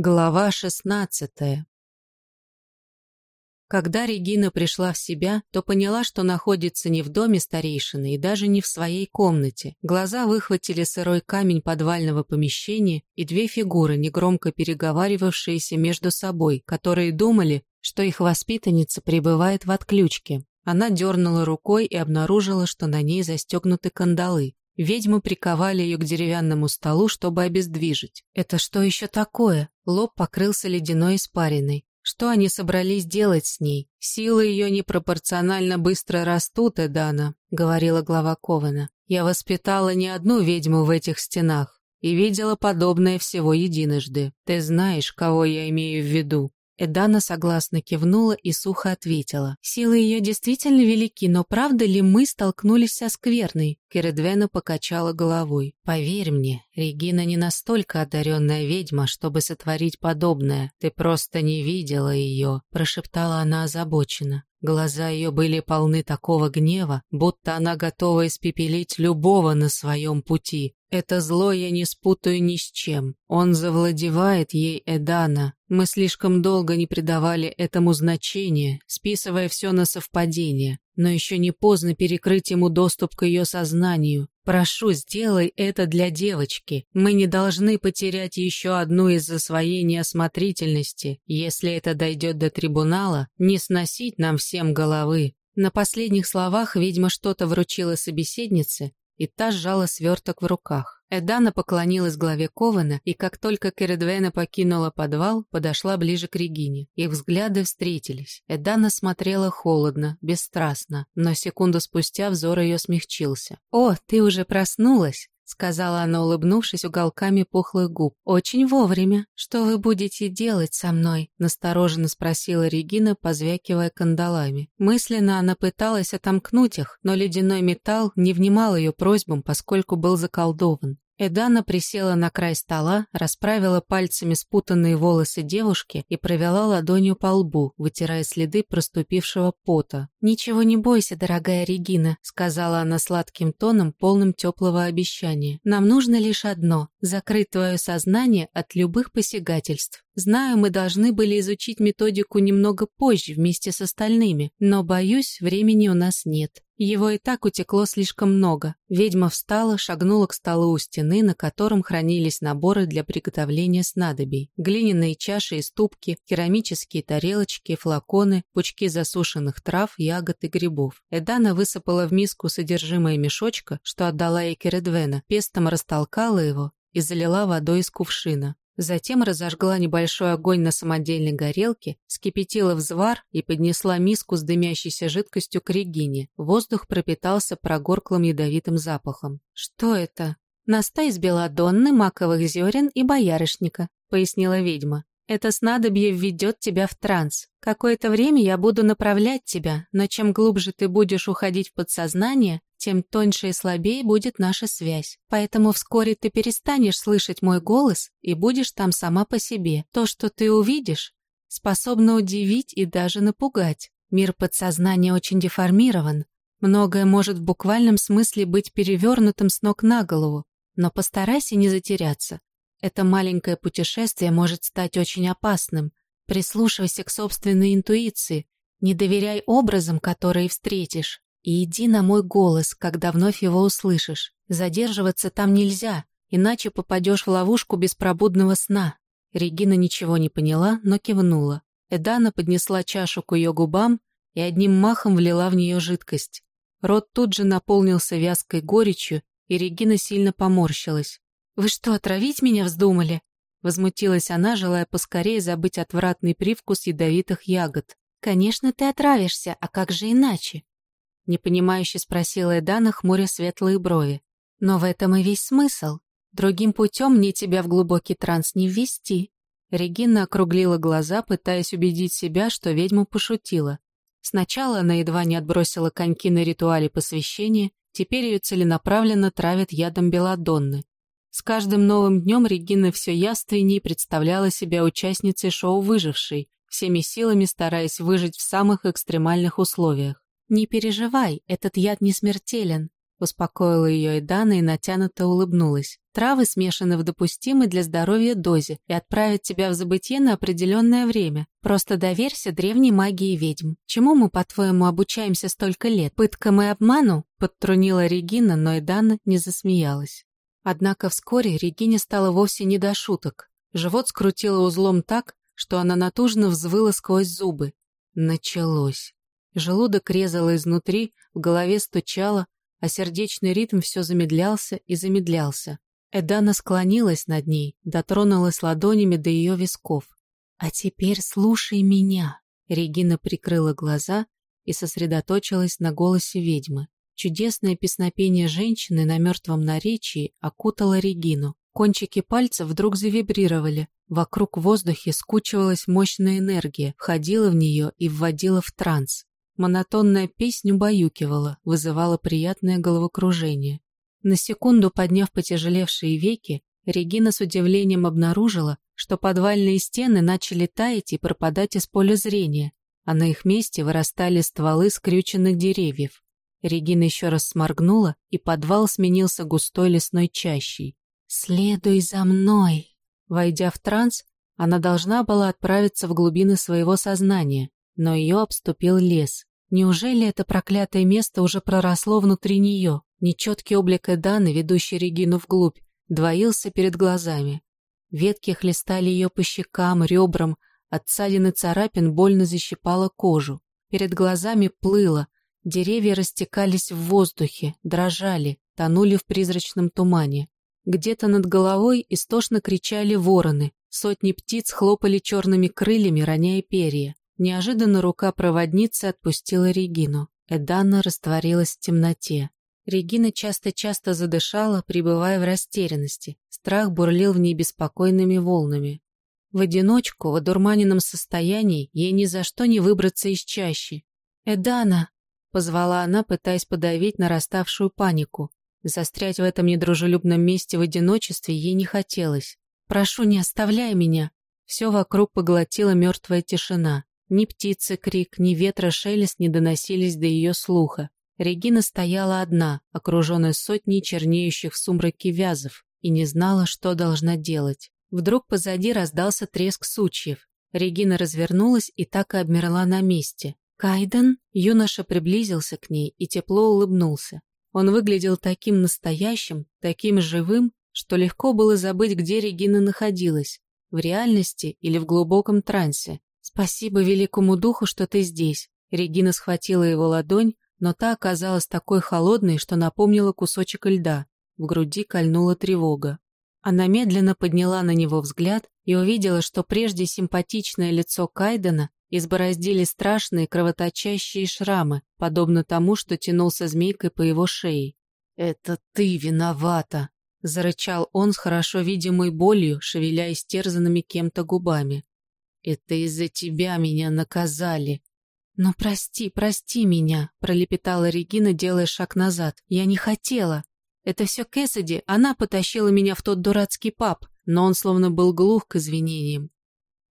Глава шестнадцатая Когда Регина пришла в себя, то поняла, что находится не в доме старейшины и даже не в своей комнате. Глаза выхватили сырой камень подвального помещения и две фигуры, негромко переговаривавшиеся между собой, которые думали, что их воспитанница пребывает в отключке. Она дернула рукой и обнаружила, что на ней застегнуты кандалы. Ведьмы приковали ее к деревянному столу, чтобы обездвижить. Это что еще такое? Лоб покрылся ледяной испариной. Что они собрались делать с ней? Силы ее непропорционально быстро растут, Эдана, говорила глава Кована. Я воспитала не одну ведьму в этих стенах и видела подобное всего единожды. Ты знаешь, кого я имею в виду. Эдана согласно кивнула и сухо ответила. «Силы ее действительно велики, но правда ли мы столкнулись со скверной?» Кередвена покачала головой. «Поверь мне, Регина не настолько одаренная ведьма, чтобы сотворить подобное. Ты просто не видела ее», – прошептала она озабоченно. Глаза ее были полны такого гнева, будто она готова испепелить любого на своем пути. Это зло я не спутаю ни с чем. Он завладевает ей Эдана. Мы слишком долго не придавали этому значения, списывая все на совпадение. Но еще не поздно перекрыть ему доступ к ее сознанию. Прошу, сделай это для девочки. Мы не должны потерять еще одну из-за своей неосмотрительности. Если это дойдет до трибунала, не сносить нам всем головы. На последних словах ведьма что-то вручила собеседнице, и та сжала сверток в руках. Эдана поклонилась главе Кована, и как только Кередвена покинула подвал, подошла ближе к Регине. Их взгляды встретились. Эдана смотрела холодно, бесстрастно, но секунду спустя взор ее смягчился. «О, ты уже проснулась!» Сказала она, улыбнувшись уголками пухлых губ. «Очень вовремя. Что вы будете делать со мной?» настороженно спросила Регина, позвякивая кандалами. Мысленно она пыталась отомкнуть их, но ледяной металл не внимал ее просьбам, поскольку был заколдован. Эдана присела на край стола, расправила пальцами спутанные волосы девушки и провела ладонью по лбу, вытирая следы проступившего пота. «Ничего не бойся, дорогая Регина», — сказала она сладким тоном, полным теплого обещания. «Нам нужно лишь одно — закрыть твое сознание от любых посягательств. Знаю, мы должны были изучить методику немного позже вместе с остальными, но, боюсь, времени у нас нет. Его и так утекло слишком много. Ведьма встала, шагнула к столу у стены, на котором хранились наборы для приготовления снадобий. Глиняные чаши и ступки, керамические тарелочки, флаконы, пучки засушенных трав, ягод и грибов. Эдана высыпала в миску содержимое мешочка, что отдала ей Кередвена, пестом растолкала его и залила водой из кувшина. Затем разожгла небольшой огонь на самодельной горелке, скипятила взвар и поднесла миску с дымящейся жидкостью к Регине. Воздух пропитался прогорклым ядовитым запахом. «Что это?» «Настой из белодонны, маковых зерен и боярышника», — пояснила ведьма. Это снадобье введет тебя в транс. Какое-то время я буду направлять тебя, но чем глубже ты будешь уходить в подсознание, тем тоньше и слабее будет наша связь. Поэтому вскоре ты перестанешь слышать мой голос и будешь там сама по себе. То, что ты увидишь, способно удивить и даже напугать. Мир подсознания очень деформирован. Многое может в буквальном смысле быть перевернутым с ног на голову, но постарайся не затеряться. Это маленькое путешествие может стать очень опасным. Прислушивайся к собственной интуиции, не доверяй образам, которые встретишь, и иди на мой голос, когда вновь его услышишь. Задерживаться там нельзя, иначе попадешь в ловушку беспробудного сна. Регина ничего не поняла, но кивнула. Эдана поднесла чашу к ее губам и одним махом влила в нее жидкость. Рот тут же наполнился вязкой горечью, и Регина сильно поморщилась. «Вы что, отравить меня вздумали?» Возмутилась она, желая поскорее забыть отвратный привкус ядовитых ягод. «Конечно, ты отравишься, а как же иначе?» Непонимающе спросила Эдана, хмуря светлые брови. «Но в этом и весь смысл. Другим путем мне тебя в глубокий транс не ввести». Регина округлила глаза, пытаясь убедить себя, что ведьма пошутила. Сначала она едва не отбросила коньки на ритуале посвящения, теперь ее целенаправленно травят ядом белладонны. С каждым новым днем Регина все яственней представляла себя участницей шоу «Выжившей», всеми силами стараясь выжить в самых экстремальных условиях. «Не переживай, этот яд не смертелен», — успокоила ее Эдана и натянуто улыбнулась. травы смешаны в допустимой для здоровья дозе и отправят тебя в забытье на определенное время. Просто доверься древней магии ведьм. Чему мы, по-твоему, обучаемся столько лет? Пыткам и обману?» — подтрунила Регина, но и Дана не засмеялась. Однако вскоре Регине стало вовсе не до шуток. Живот скрутило узлом так, что она натужно взвыла сквозь зубы. Началось. Желудок резало изнутри, в голове стучало, а сердечный ритм все замедлялся и замедлялся. Эдана склонилась над ней, дотронулась ладонями до ее висков. «А теперь слушай меня!» Регина прикрыла глаза и сосредоточилась на голосе ведьмы. Чудесное песнопение женщины на мертвом наречии окутало Регину. Кончики пальцев вдруг завибрировали. Вокруг в воздухе скучивалась мощная энергия, входила в нее и вводила в транс. Монотонная песня убаюкивала, вызывала приятное головокружение. На секунду подняв потяжелевшие веки, Регина с удивлением обнаружила, что подвальные стены начали таять и пропадать из поля зрения, а на их месте вырастали стволы скрюченных деревьев. Регина еще раз сморгнула, и подвал сменился густой лесной чащей. «Следуй за мной!» Войдя в транс, она должна была отправиться в глубины своего сознания, но ее обступил лес. Неужели это проклятое место уже проросло внутри нее? Нечеткий облик Эданы, ведущий Регину вглубь, двоился перед глазами. Ветки хлестали ее по щекам, ребрам, от ссадин царапин больно защипала кожу. Перед глазами плыло, деревья растекались в воздухе, дрожали, тонули в призрачном тумане. Где-то над головой истошно кричали вороны, сотни птиц хлопали черными крыльями, роняя перья. Неожиданно рука проводницы отпустила Регину. Эдана растворилась в темноте. Регина часто-часто задышала, пребывая в растерянности. Страх бурлил в ней беспокойными волнами. В одиночку, в одурманенном состоянии, ей ни за что не выбраться из чащи. «Эдана!» — позвала она, пытаясь подавить нараставшую панику. Застрять в этом недружелюбном месте в одиночестве ей не хотелось. «Прошу, не оставляй меня!» Все вокруг поглотила мертвая тишина. Ни птицы крик, ни ветра шелест не доносились до ее слуха. Регина стояла одна, окруженная сотней чернеющих в сумраке вязов, и не знала, что должна делать. Вдруг позади раздался треск сучьев. Регина развернулась и так и обмерла на месте. «Кайден?» Юноша приблизился к ней и тепло улыбнулся. Он выглядел таким настоящим, таким живым, что легко было забыть, где Регина находилась, в реальности или в глубоком трансе. «Спасибо великому духу, что ты здесь». Регина схватила его ладонь, но та оказалась такой холодной, что напомнила кусочек льда. В груди кольнула тревога. Она медленно подняла на него взгляд и увидела, что прежде симпатичное лицо Кайдена избороздили страшные кровоточащие шрамы, подобно тому, что тянулся змейкой по его шее. «Это ты виновата!» — зарычал он с хорошо видимой болью, шевеля истерзанными кем-то губами. Это из-за тебя меня наказали. «Ну, прости, прости меня», — пролепетала Регина, делая шаг назад. «Я не хотела. Это все Кэссиди, она потащила меня в тот дурацкий паб, но он словно был глух к извинениям.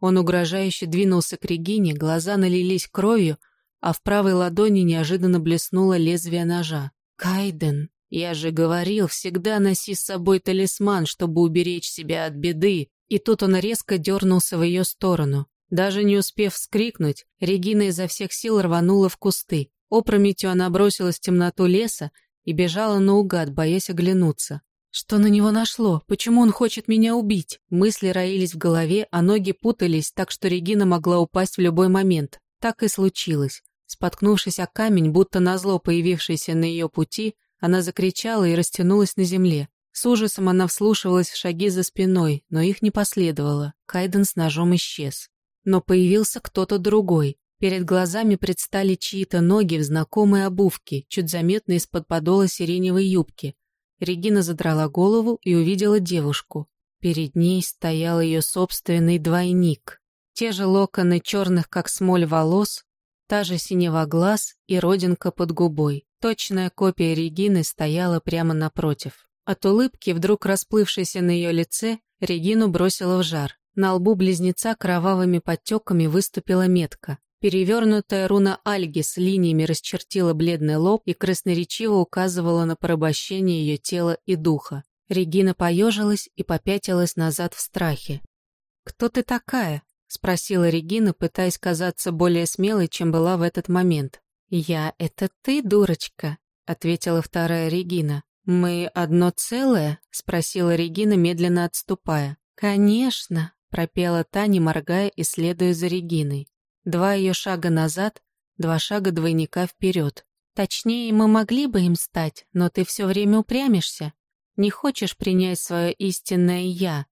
Он угрожающе двинулся к Регине, глаза налились кровью, а в правой ладони неожиданно блеснуло лезвие ножа. «Кайден, я же говорил, всегда носи с собой талисман, чтобы уберечь себя от беды, и тут он резко дернулся в ее сторону. Даже не успев вскрикнуть, Регина изо всех сил рванула в кусты. Опрометью она бросилась в темноту леса и бежала наугад, боясь оглянуться. Что на него нашло? Почему он хочет меня убить? Мысли роились в голове, а ноги путались, так что Регина могла упасть в любой момент. Так и случилось. Споткнувшись о камень, будто назло появившийся на ее пути, она закричала и растянулась на земле. С ужасом она вслушивалась в шаги за спиной, но их не последовало. Кайден с ножом исчез. Но появился кто-то другой. Перед глазами предстали чьи-то ноги в знакомой обувке, чуть заметно из-под подола сиреневой юбки. Регина задрала голову и увидела девушку. Перед ней стоял ее собственный двойник. Те же локоны черных, как смоль, волос, та же синева глаз и родинка под губой. Точная копия Регины стояла прямо напротив. От улыбки, вдруг расплывшейся на ее лице, Регину бросила в жар. На лбу близнеца кровавыми подтеками выступила метка. Перевернутая руна Альги с линиями расчертила бледный лоб и красноречиво указывала на порабощение ее тела и духа. Регина поежилась и попятилась назад в страхе. «Кто ты такая?» — спросила Регина, пытаясь казаться более смелой, чем была в этот момент. «Я — это ты, дурочка», — ответила вторая Регина. «Мы одно целое?» — спросила Регина, медленно отступая. «Конечно», — пропела Таня, моргая и следуя за Региной. Два ее шага назад, два шага двойника вперед. Точнее, мы могли бы им стать, но ты все время упрямишься. Не хочешь принять свое истинное «я»,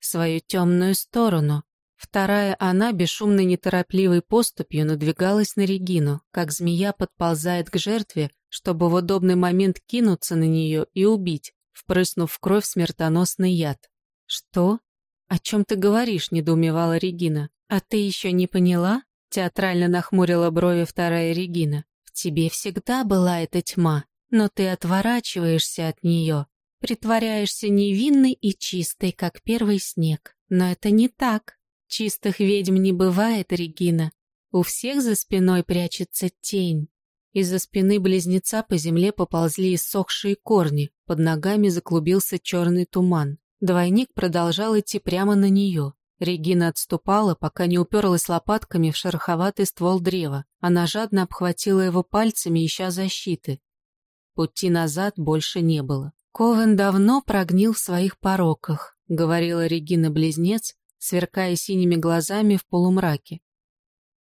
свою темную сторону. Вторая она бесшумной неторопливой поступью надвигалась на Регину, как змея подползает к жертве, чтобы в удобный момент кинуться на нее и убить, впрыснув в кровь смертоносный яд. «Что? О чем ты говоришь?» – недоумевала Регина. «А ты еще не поняла?» Театрально нахмурила брови вторая Регина. «В тебе всегда была эта тьма, но ты отворачиваешься от нее, притворяешься невинной и чистой, как первый снег. Но это не так. Чистых ведьм не бывает, Регина. У всех за спиной прячется тень». Из-за спины близнеца по земле поползли иссохшие корни, под ногами заклубился черный туман. Двойник продолжал идти прямо на нее. Регина отступала, пока не уперлась лопатками в шероховатый ствол древа. Она жадно обхватила его пальцами, ища защиты. Пути назад больше не было. «Ковен давно прогнил в своих пороках», — говорила Регина-близнец, сверкая синими глазами в полумраке.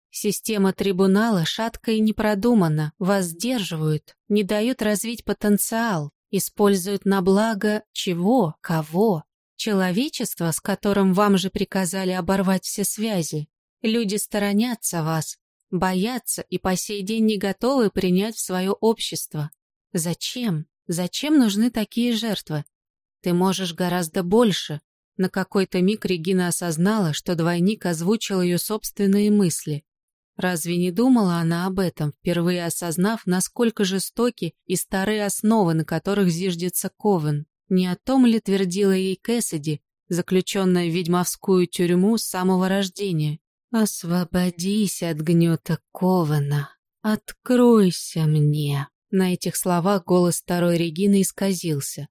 «Система трибунала шатко и непродуманна, вас сдерживают, не дают развить потенциал, используют на благо чего, кого, Человечество, с которым вам же приказали оборвать все связи. Люди сторонятся вас, боятся и по сей день не готовы принять в свое общество. Зачем? Зачем нужны такие жертвы? Ты можешь гораздо больше. На какой-то миг Регина осознала, что двойник озвучил ее собственные мысли. Разве не думала она об этом, впервые осознав, насколько жестоки и старые основы, на которых зиждется Ковен? Не о том ли твердила ей Кэссиди, заключенная в ведьмовскую тюрьму с самого рождения? «Освободись от гнета Кована, откройся мне». На этих словах голос второй Регины исказился.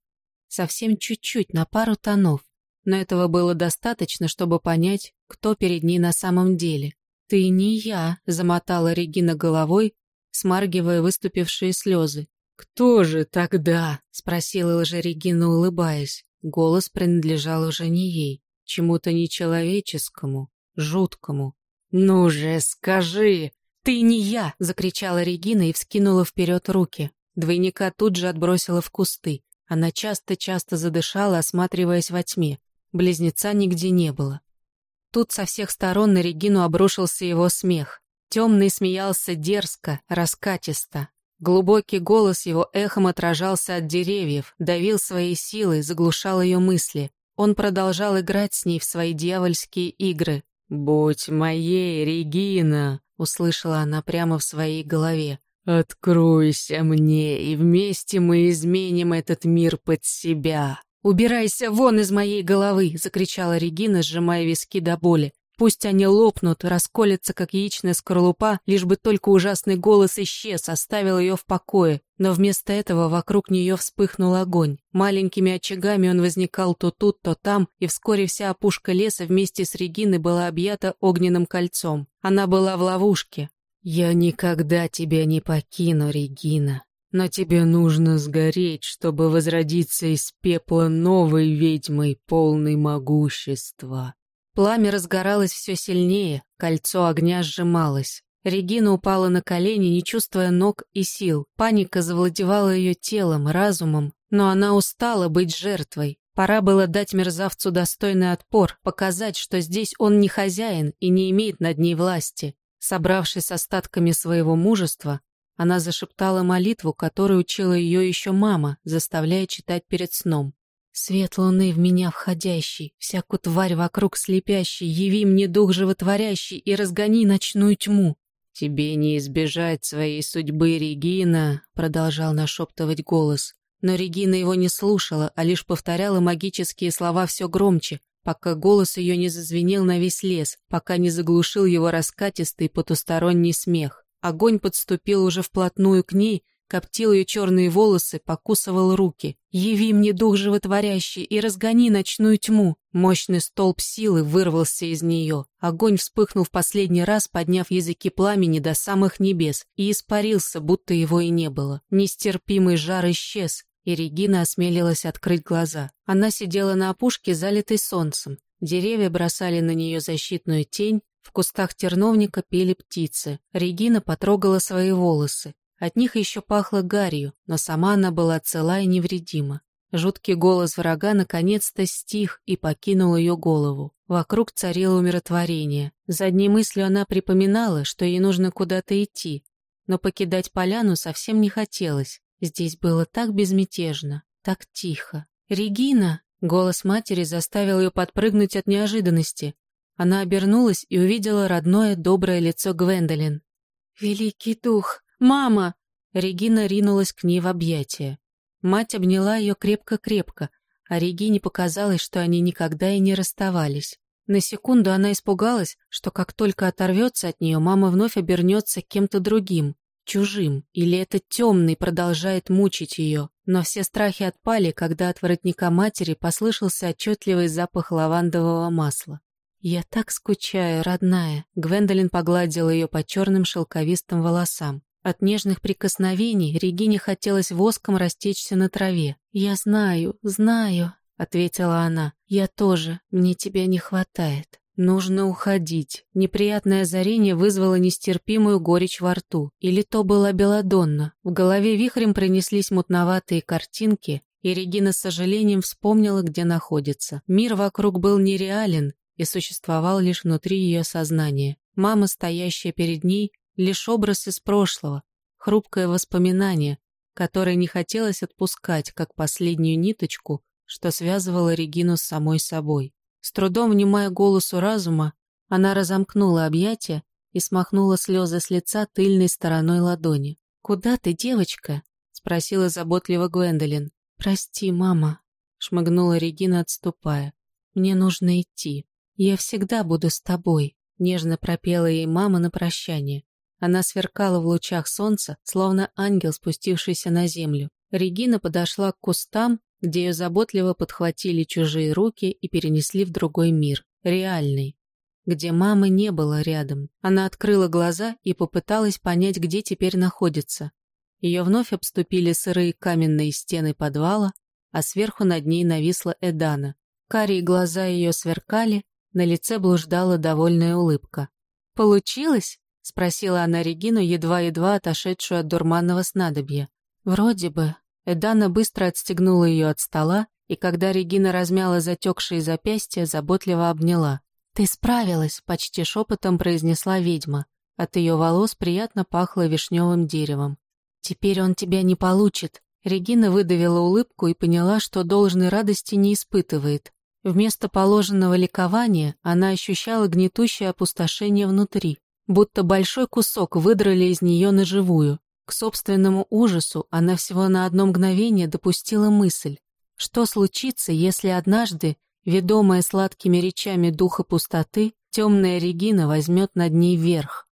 Совсем чуть-чуть, на пару тонов. Но этого было достаточно, чтобы понять, кто перед ней на самом деле. «Ты не я», — замотала Регина головой, смаргивая выступившие слезы. «Кто же тогда?» — спросила Лжерегина, улыбаясь. Голос принадлежал уже не ей, чему-то нечеловеческому, жуткому. «Ну же, скажи!» «Ты не я!» — закричала Регина и вскинула вперед руки. Двойника тут же отбросила в кусты. Она часто-часто задышала, осматриваясь во тьме. Близнеца нигде не было. Тут со всех сторон на Регину обрушился его смех. Темный смеялся дерзко, раскатисто, Глубокий голос его эхом отражался от деревьев, давил своей силой, заглушал ее мысли. Он продолжал играть с ней в свои дьявольские игры. «Будь моей, Регина!» — услышала она прямо в своей голове. «Откройся мне, и вместе мы изменим этот мир под себя!» «Убирайся вон из моей головы!» — закричала Регина, сжимая виски до боли. Пусть они лопнут, расколятся, как яичная скорлупа, лишь бы только ужасный голос исчез, оставил ее в покое. Но вместо этого вокруг нее вспыхнул огонь. Маленькими очагами он возникал то тут, то там, и вскоре вся опушка леса вместе с Региной была объята огненным кольцом. Она была в ловушке. «Я никогда тебя не покину, Регина», но тебе нужно сгореть, чтобы возродиться из пепла новой ведьмой, полной могущества. Пламя разгоралось все сильнее, кольцо огня сжималось. Регина упала на колени, не чувствуя ног и сил. Паника завладевала ее телом, разумом, но она устала быть жертвой. Пора было дать мерзавцу достойный отпор, показать, что здесь он не хозяин и не имеет над ней власти. Собравшись остатками своего мужества, она зашептала молитву, которую учила ее еще мама, заставляя читать перед сном. Свет луны в меня входящий, всякую тварь вокруг слепящий, яви мне дух животворящий и разгони ночную тьму. «Тебе не избежать своей судьбы, Регина», — продолжал нашептывать голос. Но Регина его не слушала, а лишь повторяла магические слова все громче, пока голос ее не зазвенел на весь лес, пока не заглушил его раскатистый потусторонний смех. Огонь подступил уже вплотную к ней, коптил ее черные волосы, покусывал руки. «Яви мне дух животворящий и разгони ночную тьму!» Мощный столб силы вырвался из нее. Огонь вспыхнул в последний раз, подняв языки пламени до самых небес, и испарился, будто его и не было. Нестерпимый жар исчез, и Регина осмелилась открыть глаза. Она сидела на опушке, залитой солнцем. Деревья бросали на нее защитную тень, в кустах терновника пели птицы. Регина потрогала свои волосы. От них еще пахло гарью, но сама она была цела и невредима. Жуткий голос врага наконец-то стих и покинул ее голову. Вокруг царило умиротворение. Задней мыслью она припоминала, что ей нужно куда-то идти. Но покидать поляну совсем не хотелось. Здесь было так безмятежно, так тихо. «Регина!» Голос матери заставил ее подпрыгнуть от неожиданности. Она обернулась и увидела родное доброе лицо Гвендолин. «Великий дух!» «Мама!» Регина ринулась к ней в объятия. Мать обняла ее крепко-крепко, а Регине показалось, что они никогда и не расставались. На секунду она испугалась, что как только оторвется от нее, мама вновь обернется кем-то другим, чужим, или этот темный продолжает мучить ее. Но все страхи отпали, когда от воротника матери послышался отчетливый запах лавандового масла. «Я так скучаю, родная», — Гвендолин погладила ее по черным шелковистым волосам. От нежных прикосновений Регине хотелось воском растечься на траве. «Я знаю, знаю», — ответила она. «Я тоже. Мне тебя не хватает». Нужно уходить. Неприятное озарение вызвало нестерпимую горечь во рту. Или то была Беладонна. В голове вихрем пронеслись мутноватые картинки, и Регина с сожалением вспомнила, где находится. Мир вокруг был нереален и существовал лишь внутри ее сознания. Мама, стоящая перед ней, лишь образ из прошлого, хрупкое воспоминание, которое не хотелось отпускать, как последнюю ниточку, что связывало Регину с самой собой. С трудом внимая голосу разума, она разомкнула объятия и смахнула слезы с лица тыльной стороной ладони. «Куда ты, девочка?» — спросила заботливо Гвендолин. «Прости, мама», — шмыгнула Регина, отступая. «Мне нужно идти. Я всегда буду с тобой», — нежно пропела ей мама на прощание. Она сверкала в лучах солнца, словно ангел, спустившийся на землю. Регина подошла к кустам, где ее заботливо подхватили чужие руки и перенесли в другой мир, реальный, где мамы не было рядом. Она открыла глаза и попыталась понять, где теперь находится. Ее вновь обступили сырые каменные стены подвала, а сверху над ней нависла Эдана. Карие глаза ее сверкали, на лице блуждала довольная улыбка. «Получилось?» — спросила она Регину, едва-едва отошедшую от дурманного снадобья. «Вроде бы». Эдана быстро отстегнула ее от стола, и когда Регина размяла затекшие запястья, заботливо обняла. «Ты справилась», — почти шепотом произнесла ведьма. От ее волос приятно пахло вишневым деревом. «Теперь он тебя не получит». Регина выдавила улыбку и поняла, что должной радости не испытывает. Вместо положенного ликования она ощущала гнетущее опустошение внутри будто большой кусок выдрали из нее наживую. К собственному ужасу она всего на одно мгновение допустила мысль, что случится, если однажды, ведомая сладкими речами духа пустоты, темная Регина возьмет над ней верх.